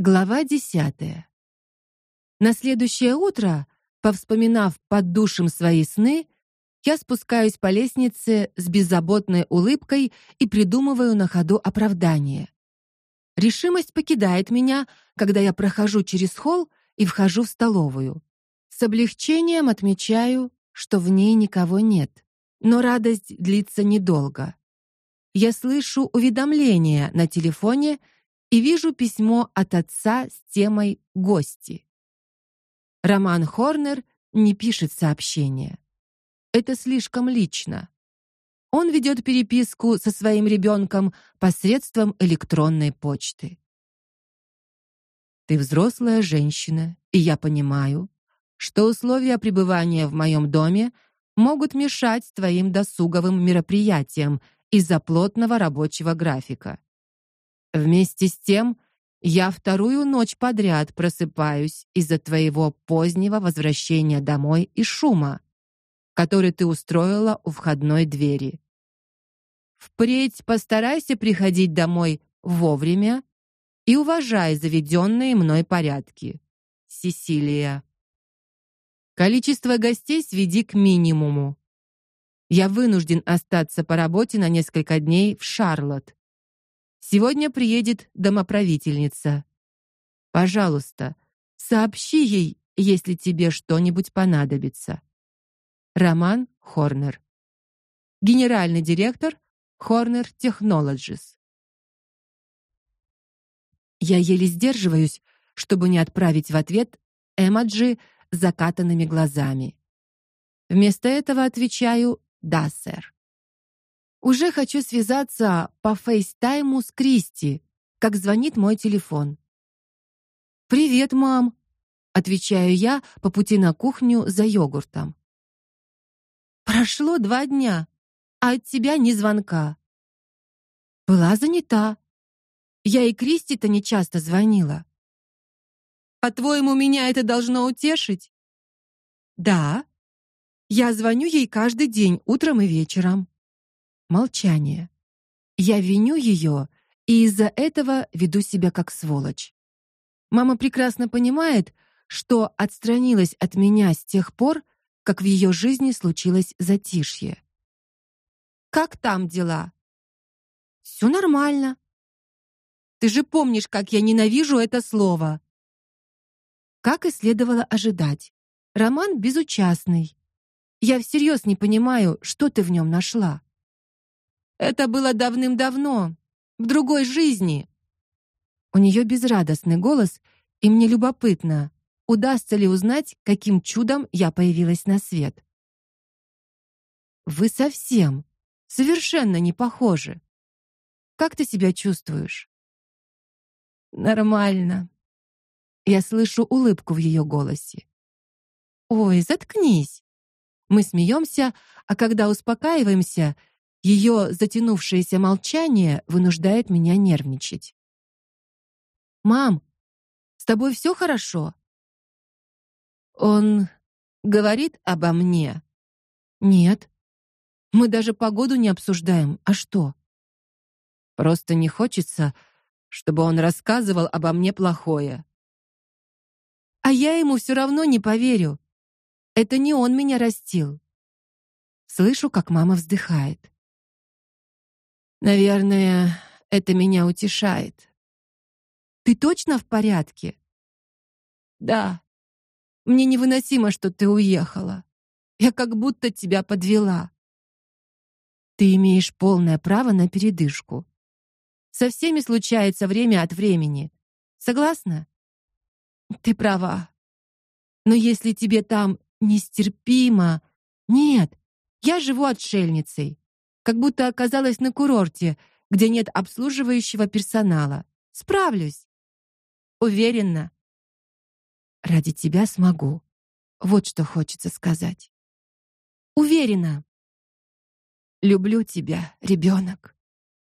Глава десятая. На следующее утро, повспоминав под душем свои сны, я спускаюсь по лестнице с беззаботной улыбкой и придумываю на ходу оправдание. Решимость покидает меня, когда я прохожу через холл и вхожу в столовую. С облегчением отмечаю, что в ней никого нет. Но радость длится недолго. Я слышу уведомление на телефоне и вижу письмо от отца с темой гости. Роман Хорнер не пишет сообщения. Это слишком лично. Он ведет переписку со своим ребенком посредством электронной почты. Ты взрослая женщина, и я понимаю, что условия пребывания в моем доме могут мешать твоим досуговым мероприятиям из-за плотного рабочего графика. Вместе с тем, я вторую ночь подряд просыпаюсь из-за твоего позднего возвращения домой и шума, который ты устроила у входной двери. Впредь постарайся приходить домой вовремя и уважай заведенные мной порядки. Сесилия. Количество гостей сведи к минимуму. Я вынужден остаться по работе на несколько дней в Шарлотт. Сегодня приедет домоправительница. Пожалуйста, сообщи ей, если тебе что-нибудь понадобится. Роман Хорнер. Генеральный директор Horner Technologies. Я еле сдерживаюсь, чтобы не отправить в ответ эмоджи с закатанными глазами. Вместо этого отвечаю: "Да, сэр". Уже хочу связаться по фейстайму с Кристи, как звонит мой телефон. Привет, мам, отвечаю я по пути на кухню за йогуртом. Прошло два дня, а от тебя ни звонка. Была занята. Я и Кристи-то не часто звонила. По-твоему, меня это должно утешить? Да. Я звоню ей каждый день, утром и вечером. Молчание. Я виню ее и из-за этого веду себя как сволочь. Мама прекрасно понимает, что отстранилась от меня с тех пор, как в ее жизни случилось затишье. Как там дела? Все нормально. Ты же помнишь, как я ненавижу это слово. Как и следовало ожидать. Роман безучастный. Я всерьез не понимаю, что ты в нем нашла. Это было давным-давно, в другой жизни. У нее безрадостный голос, и мне любопытно, удастся ли узнать, каким чудом я появилась на свет. Вы совсем, совершенно не похожи. Как ты себя чувствуешь? Нормально. Я слышу улыбку в ее голосе. Ой, заткнись. Мы смеемся, а когда успокаиваемся, ее затянувшееся молчание вынуждает меня нервничать. Мам, с тобой все хорошо? Он говорит обо мне. Нет. Мы даже погоду не обсуждаем. А что? Просто не хочется, чтобы он рассказывал обо мне плохое. А я ему все равно не поверю. Это не он меня растил. Слышу, как мама вздыхает. Наверное, это меня утешает. Ты точно в порядке? Да. Мне невыносимо, что ты уехала. Я как будто тебя подвела. Ты имеешь полное право на передышку. Со всеми случается время от времени. Согласна? Ты права. Но если тебе там нестерпимо... Нет, я живу отшельницей как будто оказалась на курорте, где нет обслуживающего персонала. Справлюсь. Уверена. Ради тебя смогу. Вот что хочется сказать. Уверена. Люблю тебя, ребенок.